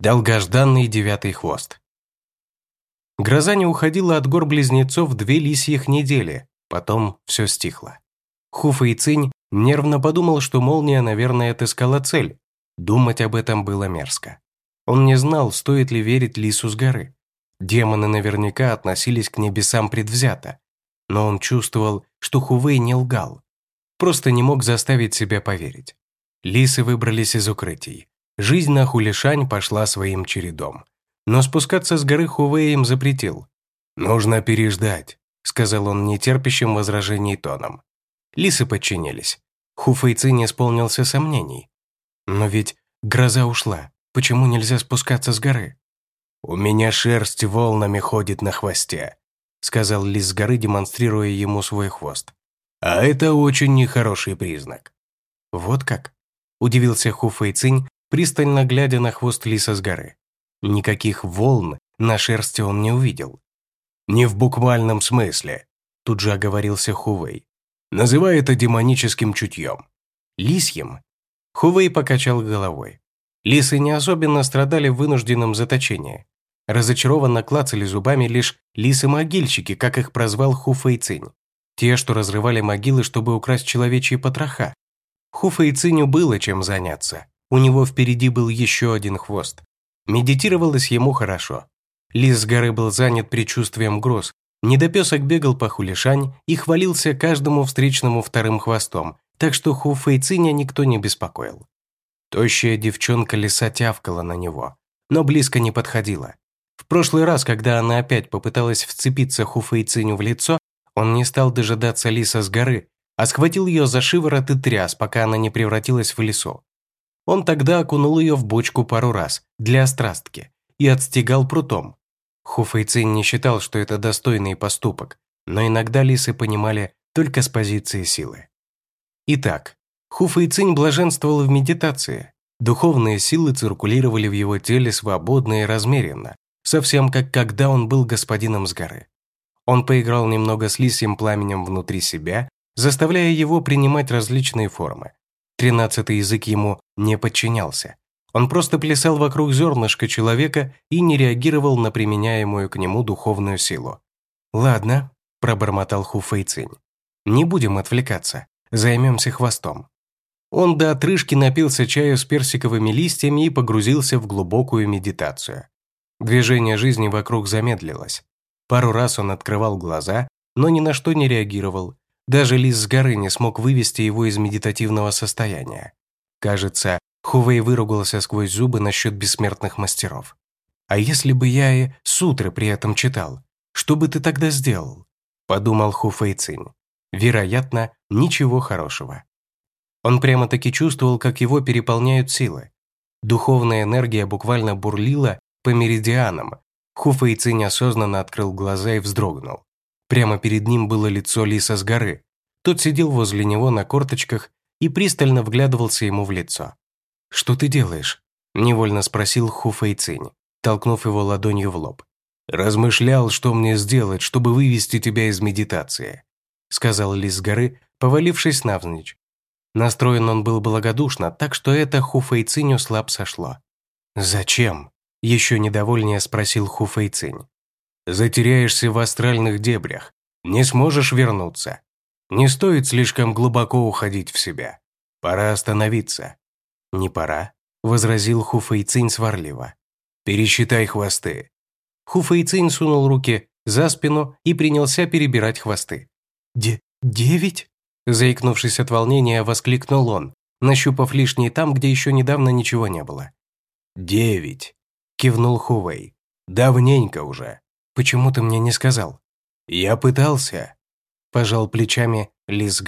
Долгожданный девятый хвост. Гроза не уходила от гор близнецов две лисьих недели, потом все стихло. Хуфа и Цинь нервно подумал, что молния, наверное, отыскала цель. Думать об этом было мерзко. Он не знал, стоит ли верить лису с горы. Демоны наверняка относились к небесам предвзято, но он чувствовал, что Хувей не лгал. Просто не мог заставить себя поверить. Лисы выбрались из укрытий. Жизнь на Хулишань пошла своим чередом. Но спускаться с горы Хувей им запретил. «Нужно переждать», — сказал он нетерпящим возражений тоном. Лисы подчинились. Хуфейци не исполнился сомнений. «Но ведь гроза ушла. Почему нельзя спускаться с горы?» «У меня шерсть волнами ходит на хвосте», — сказал лис с горы, демонстрируя ему свой хвост. «А это очень нехороший признак». «Вот как?» – удивился Ху пристально глядя на хвост лиса с горы. Никаких волн на шерсти он не увидел. «Не в буквальном смысле», – тут же оговорился Хувей. «Называй это демоническим чутьем». «Лисьим?» Хувей покачал головой. Лисы не особенно страдали в вынужденном заточении. Разочарованно клацали зубами лишь лисы-могильщики, как их прозвал Ху Фэйцинь. Те, что разрывали могилы, чтобы украсть человечьи потроха. Ху Фэйциню было чем заняться. У него впереди был еще один хвост. Медитировалось ему хорошо. Лис с горы был занят предчувствием гроз. Недопесок бегал по хулишань и хвалился каждому встречному вторым хвостом, так что Ху Фэйциня никто не беспокоил. Тощая девчонка лиса тявкала на него, но близко не подходила. В прошлый раз, когда она опять попыталась вцепиться Хуфейциню в лицо, он не стал дожидаться лиса с горы, а схватил ее за шиворот и тряс, пока она не превратилась в лису. Он тогда окунул ее в бочку пару раз, для острастки, и отстегал прутом. Хуфейцин не считал, что это достойный поступок, но иногда лисы понимали только с позиции силы. Итак, Хуфейцин блаженствовал в медитации. Духовные силы циркулировали в его теле свободно и размеренно, совсем как когда он был господином с горы. Он поиграл немного с лисьим пламенем внутри себя, заставляя его принимать различные формы. Тринадцатый язык ему не подчинялся. Он просто плясал вокруг зернышка человека и не реагировал на применяемую к нему духовную силу. «Ладно», – пробормотал Ху Фэйцинь. «Не будем отвлекаться. Займемся хвостом». Он до отрыжки напился чаю с персиковыми листьями и погрузился в глубокую медитацию. Движение жизни вокруг замедлилось. Пару раз он открывал глаза, но ни на что не реагировал. Даже лис с горы не смог вывести его из медитативного состояния. Кажется, Хувей выругался сквозь зубы насчет бессмертных мастеров. «А если бы я и сутры при этом читал, что бы ты тогда сделал?» Подумал Хуфэй Цинь. Вероятно, ничего хорошего. Он прямо-таки чувствовал, как его переполняют силы. Духовная энергия буквально бурлила по меридианам. Хуфейци неосознанно открыл глаза и вздрогнул. Прямо перед ним было лицо лиса с горы. Тот сидел возле него на корточках и пристально вглядывался ему в лицо. «Что ты делаешь?» – невольно спросил Хуфейцинь, толкнув его ладонью в лоб. «Размышлял, что мне сделать, чтобы вывести тебя из медитации», – сказал лис с горы, повалившись навзничь. Настроен он был благодушно, так что это Хуфейциню слаб сошло. «Зачем?» Еще недовольнее спросил Хуфейцинь. «Затеряешься в астральных дебрях. Не сможешь вернуться. Не стоит слишком глубоко уходить в себя. Пора остановиться». «Не пора», – возразил Хуфейцинь сварливо. «Пересчитай хвосты». Хуфейцинь сунул руки за спину и принялся перебирать хвосты. «Де девять?» Заикнувшись от волнения, воскликнул он, нащупав лишнее там, где еще недавно ничего не было. «Девять!» кивнул Хувей. «Давненько уже. Почему ты мне не сказал?» «Я пытался», – пожал плечами Лис.